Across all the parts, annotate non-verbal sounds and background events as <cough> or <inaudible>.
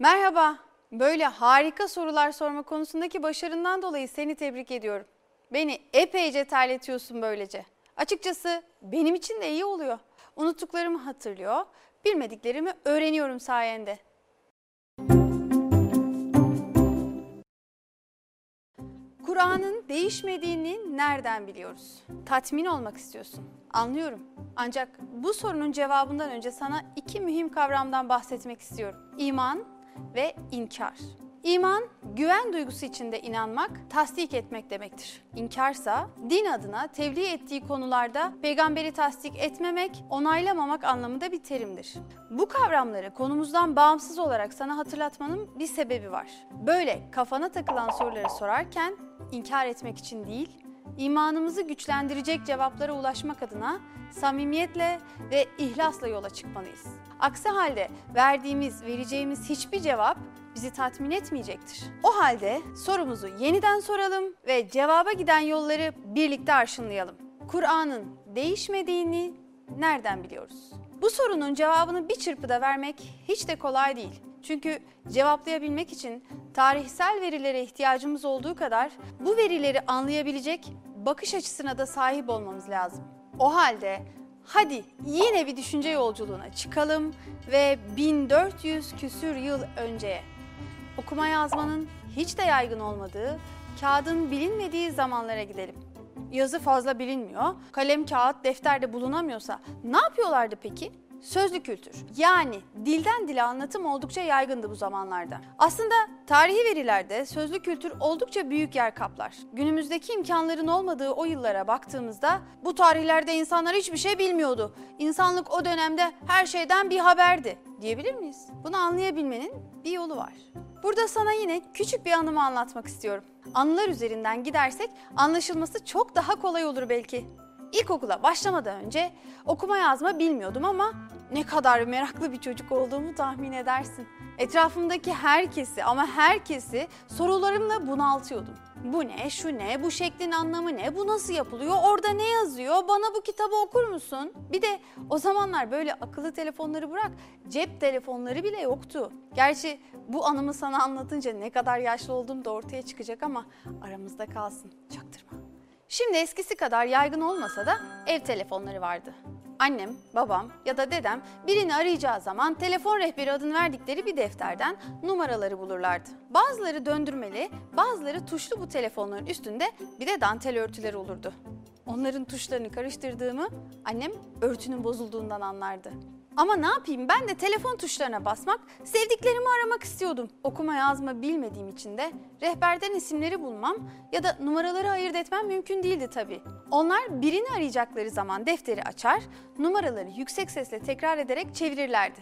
Merhaba. Böyle harika sorular sorma konusundaki başarından dolayı seni tebrik ediyorum. Beni epeyce terletiyorsun böylece. Açıkçası benim için de iyi oluyor. Unuttuklarımı hatırlıyor, bilmediklerimi öğreniyorum sayende. Kur'an'ın değişmediğini nereden biliyoruz? Tatmin olmak istiyorsun. Anlıyorum. Ancak bu sorunun cevabından önce sana iki mühim kavramdan bahsetmek istiyorum. İman ve inkar. İman, güven duygusu içinde inanmak, tasdik etmek demektir. İnkarsa, din adına tebliğ ettiği konularda peygamberi tasdik etmemek, onaylamamak anlamında bir terimdir. Bu kavramları konumuzdan bağımsız olarak sana hatırlatmanın bir sebebi var. Böyle kafana takılan soruları sorarken inkar etmek için değil, imanımızı güçlendirecek cevaplara ulaşmak adına samimiyetle ve ihlasla yola çıkmalıyız. Aksi halde verdiğimiz, vereceğimiz hiçbir cevap bizi tatmin etmeyecektir. O halde sorumuzu yeniden soralım ve cevaba giden yolları birlikte arşınlayalım. Kur'an'ın değişmediğini nereden biliyoruz? Bu sorunun cevabını bir çırpıda vermek hiç de kolay değil. Çünkü cevaplayabilmek için tarihsel verilere ihtiyacımız olduğu kadar bu verileri anlayabilecek bakış açısına da sahip olmamız lazım. O halde hadi yine bir düşünce yolculuğuna çıkalım ve 1400 küsür yıl önceye okuma yazmanın hiç de yaygın olmadığı, kağıdın bilinmediği zamanlara gidelim. Yazı fazla bilinmiyor, kalem, kağıt, defterde bulunamıyorsa ne yapıyorlardı peki? Sözlü kültür. Yani dilden dile anlatım oldukça yaygındı bu zamanlarda. Aslında tarihi verilerde sözlü kültür oldukça büyük yer kaplar. Günümüzdeki imkanların olmadığı o yıllara baktığımızda bu tarihlerde insanlar hiçbir şey bilmiyordu. İnsanlık o dönemde her şeyden bir haberdi diyebilir miyiz? Bunu anlayabilmenin bir yolu var. Burada sana yine küçük bir anımı anlatmak istiyorum. Anılar üzerinden gidersek anlaşılması çok daha kolay olur belki. İlkokula başlamadan önce okuma yazma bilmiyordum ama ne kadar meraklı bir çocuk olduğumu tahmin edersin. Etrafımdaki herkesi ama herkesi sorularımla bunaltıyordum. Bu ne, şu ne, bu şeklin anlamı ne, bu nasıl yapılıyor, orada ne yazıyor, bana bu kitabı okur musun? Bir de o zamanlar böyle akıllı telefonları bırak, cep telefonları bile yoktu. Gerçi bu anımı sana anlatınca ne kadar yaşlı olduğum da ortaya çıkacak ama aramızda kalsın, çaktırma. Şimdi eskisi kadar yaygın olmasa da ev telefonları vardı. Annem, babam ya da dedem birini arayacağı zaman telefon rehberi adını verdikleri bir defterden numaraları bulurlardı. Bazıları döndürmeli, bazıları tuşlu bu telefonların üstünde bir de dantel örtüler olurdu. Onların tuşlarını karıştırdığımı annem örtünün bozulduğundan anlardı. Ama ne yapayım ben de telefon tuşlarına basmak, sevdiklerimi aramak istiyordum. Okuma yazma bilmediğim için de rehberden isimleri bulmam ya da numaraları ayırt etmem mümkün değildi tabii. Onlar birini arayacakları zaman defteri açar, numaraları yüksek sesle tekrar ederek çevirirlerdi.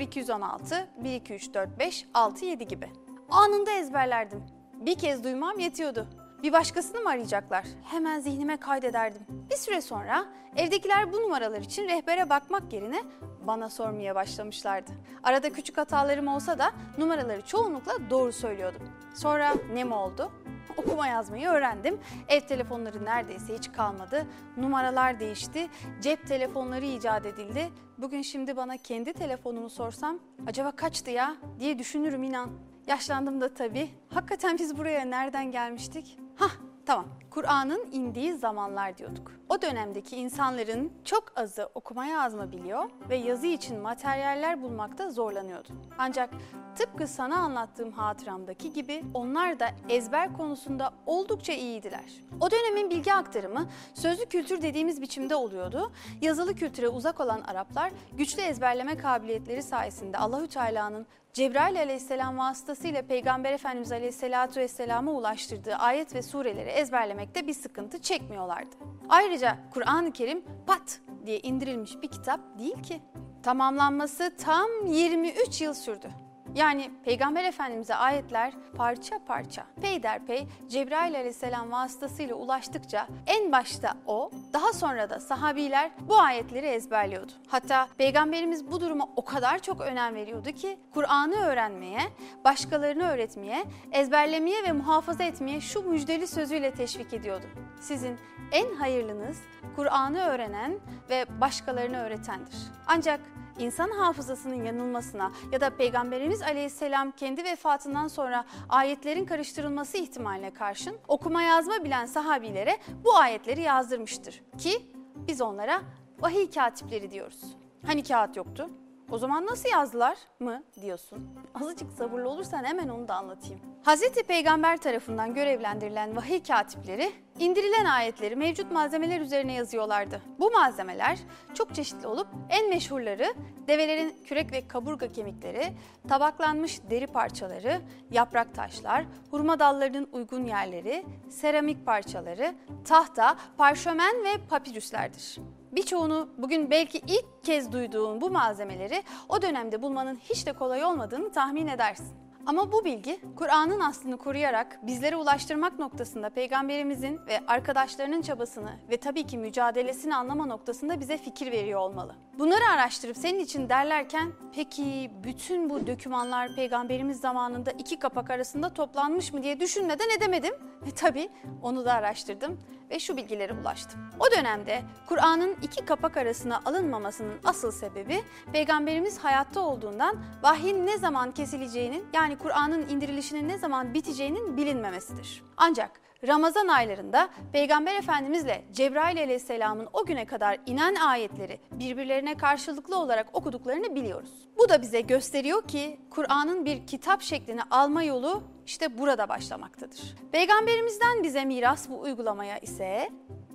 0216 12345 67 gibi. Anında ezberlerdim. Bir kez duymam yetiyordu. Bir başkasını mı arayacaklar? Hemen zihnime kaydederdim. Bir süre sonra evdekiler bu numaralar için rehbere bakmak yerine bana sormaya başlamışlardı. Arada küçük hatalarım olsa da numaraları çoğunlukla doğru söylüyordum. Sonra ne mi oldu? Okuma yazmayı öğrendim. Ev telefonları neredeyse hiç kalmadı. Numaralar değişti. Cep telefonları icat edildi. Bugün şimdi bana kendi telefonumu sorsam acaba kaçtı ya diye düşünürüm inan. Yaşlandım da tabii. Hakikaten biz buraya nereden gelmiştik? Hah tamam. Kur'an'ın indiği zamanlar diyorduk. O dönemdeki insanların çok azı okuma yazma biliyor ve yazı için materyaller bulmakta zorlanıyordu. Ancak tıpkı sana anlattığım hatıramdaki gibi onlar da ezber konusunda oldukça iyiydiler. O dönemin bilgi aktarımı sözlü kültür dediğimiz biçimde oluyordu. Yazılı kültüre uzak olan Araplar güçlü ezberleme kabiliyetleri sayesinde Allahü Teala'nın Cebrail aleyhisselam vasıtasıyla Peygamber Efendimiz aleyhisselatu vesselama ulaştırdığı ayet ve sureleri ezberlemekte bir sıkıntı çekmiyorlardı. Ayrıca Kur'an-ı Kerim pat diye indirilmiş bir kitap değil ki. Tamamlanması tam 23 yıl sürdü. Yani Peygamber Efendimiz'e ayetler parça parça, peyderpey Cebrail aleyhisselam vasıtasıyla ulaştıkça en başta o, daha sonra da sahabiler bu ayetleri ezberliyordu. Hatta Peygamberimiz bu duruma o kadar çok önem veriyordu ki Kur'an'ı öğrenmeye, başkalarını öğretmeye, ezberlemeye ve muhafaza etmeye şu müjdeli sözüyle teşvik ediyordu. Sizin en hayırlınız Kur'an'ı öğrenen ve başkalarını öğretendir. Ancak insan hafızasının yanılmasına ya da Peygamberimiz Aleyhisselam kendi vefatından sonra ayetlerin karıştırılması ihtimaline karşın okuma yazma bilen sahabilere bu ayetleri yazdırmıştır ki biz onlara vahiy katipleri diyoruz. Hani kağıt yoktu? O zaman nasıl yazdılar mı diyorsun. Azıcık sabırlı olursan hemen onu da anlatayım. Hazreti Peygamber tarafından görevlendirilen vahiy katipleri indirilen ayetleri mevcut malzemeler üzerine yazıyorlardı. Bu malzemeler çok çeşitli olup en meşhurları develerin kürek ve kaburga kemikleri, tabaklanmış deri parçaları, yaprak taşlar, hurma dallarının uygun yerleri, seramik parçaları, tahta, parşömen ve papirüslerdir. Birçoğunu bugün belki ilk kez duyduğun bu malzemeleri o dönemde bulmanın hiç de kolay olmadığını tahmin edersin. Ama bu bilgi Kur'an'ın aslını koruyarak bizlere ulaştırmak noktasında peygamberimizin ve arkadaşlarının çabasını ve tabii ki mücadelesini anlama noktasında bize fikir veriyor olmalı. Bunları araştırıp senin için derlerken peki bütün bu dökümanlar peygamberimiz zamanında iki kapak arasında toplanmış mı diye düşünmeden edemedim. <laughs> Ve tabii onu da araştırdım ve şu bilgilere ulaştım. O dönemde Kur'an'ın iki kapak arasına alınmamasının asıl sebebi peygamberimiz hayatta olduğundan vahyin ne zaman kesileceğinin yani Kur'an'ın indirilişinin ne zaman biteceğinin bilinmemesidir. Ancak Ramazan aylarında Peygamber Efendimizle Cebrail aleyhisselamın o güne kadar inen ayetleri birbirlerine karşılıklı olarak okuduklarını biliyoruz. Bu da bize gösteriyor ki Kur'an'ın bir kitap şeklini alma yolu işte burada başlamaktadır. Peygamberimizden bize miras bu uygulamaya ise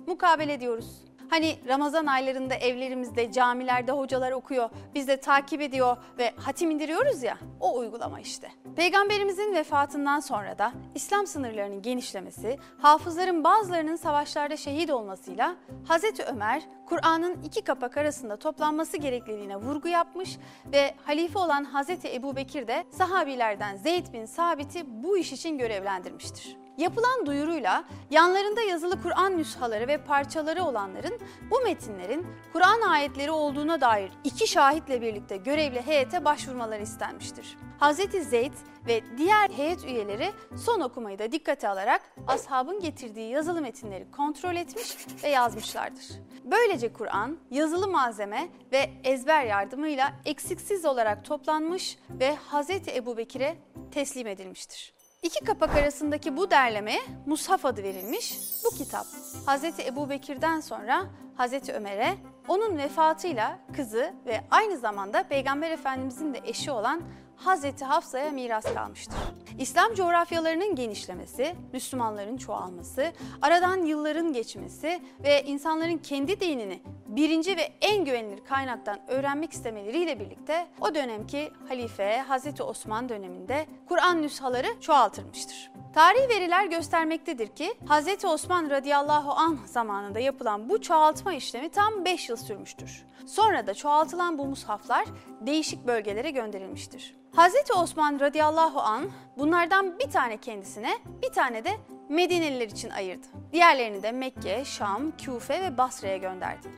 mukabele diyoruz. Hani Ramazan aylarında evlerimizde, camilerde hocalar okuyor, biz de takip ediyor ve hatim indiriyoruz ya, o uygulama işte. Peygamberimizin vefatından sonra da İslam sınırlarının genişlemesi, hafızların bazılarının savaşlarda şehit olmasıyla Hazreti Ömer, Kur'an'ın iki kapak arasında toplanması gerekliliğine vurgu yapmış ve halife olan Hazreti Ebu Bekir de sahabilerden Zeyd bin Sabit'i bu iş için görevlendirmiştir. Yapılan duyuruyla yanlarında yazılı Kur'an nüshaları ve parçaları olanların bu metinlerin Kur'an ayetleri olduğuna dair iki şahitle birlikte görevli heyete başvurmaları istenmiştir. Hz. Zeyd ve diğer heyet üyeleri son okumayı da dikkate alarak ashabın getirdiği yazılı metinleri kontrol etmiş ve yazmışlardır. Böylece Kur'an yazılı malzeme ve ezber yardımıyla eksiksiz olarak toplanmış ve Hz. Ebu Bekir'e teslim edilmiştir. İki kapak arasındaki bu derlemeye Mushaf adı verilmiş bu kitap. Hz. Ebu Bekir'den sonra Hz. Ömer'e onun vefatıyla kızı ve aynı zamanda Peygamber Efendimizin de eşi olan Hazreti Hafsa'ya miras kalmıştır. İslam coğrafyalarının genişlemesi, Müslümanların çoğalması, aradan yılların geçmesi ve insanların kendi dinini birinci ve en güvenilir kaynaktan öğrenmek istemeleriyle birlikte o dönemki halife Hazreti Osman döneminde Kur'an nüshaları çoğaltılmıştır. Tarihi veriler göstermektedir ki Hz. Osman radıyallahu anh zamanında yapılan bu çoğaltma işlemi tam 5 yıl sürmüştür. Sonra da çoğaltılan bu mushaflar değişik bölgelere gönderilmiştir. Hz. Osman radıyallahu anh bunlardan bir tane kendisine bir tane de Medineliler için ayırdı. Diğerlerini de Mekke, Şam, Küfe ve Basra'ya gönderdi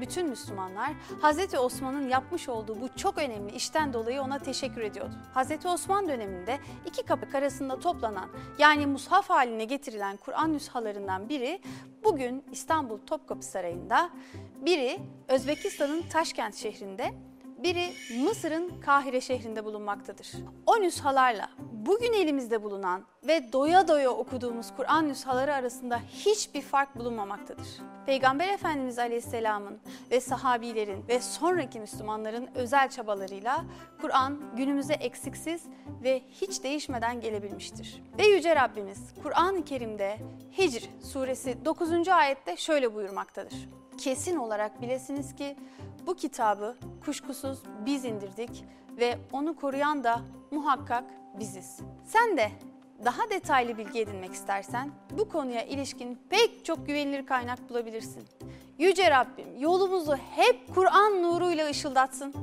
bütün Müslümanlar Hz. Osman'ın yapmış olduğu bu çok önemli işten dolayı ona teşekkür ediyordu. Hz. Osman döneminde iki kapık arasında toplanan yani mushaf haline getirilen Kur'an nüshalarından biri bugün İstanbul Topkapı Sarayı'nda, biri Özbekistan'ın Taşkent şehrinde biri Mısır'ın Kahire şehrinde bulunmaktadır. O nüshalarla bugün elimizde bulunan ve doya doya okuduğumuz Kur'an nüshaları arasında hiçbir fark bulunmamaktadır. Peygamber Efendimiz Aleyhisselam'ın ve sahabilerin ve sonraki Müslümanların özel çabalarıyla Kur'an günümüze eksiksiz ve hiç değişmeden gelebilmiştir. Ve Yüce Rabbimiz Kur'an-ı Kerim'de Hicr suresi 9. ayette şöyle buyurmaktadır. Kesin olarak bilesiniz ki bu kitabı kuşkusuz biz indirdik ve onu koruyan da muhakkak biziz. Sen de daha detaylı bilgi edinmek istersen bu konuya ilişkin pek çok güvenilir kaynak bulabilirsin. Yüce Rabbim yolumuzu hep Kur'an nuruyla ışıldatsın.